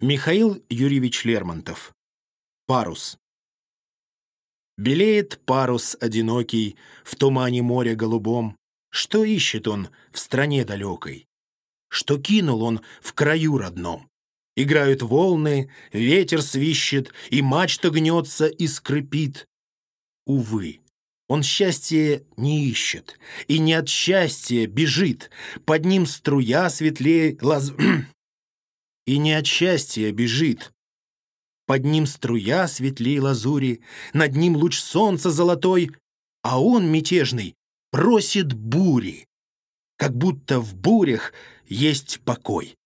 Михаил Юрьевич Лермонтов. Парус. Белеет парус одинокий В тумане моря голубом. Что ищет он в стране далекой? Что кинул он в краю родном? Играют волны, ветер свищет, И мачта гнется и скрипит. Увы, он счастье не ищет, И не от счастья бежит. Под ним струя светлее лаз и не от счастья бежит. Под ним струя светлей лазури, над ним луч солнца золотой, а он, мятежный, просит бури, как будто в бурях есть покой.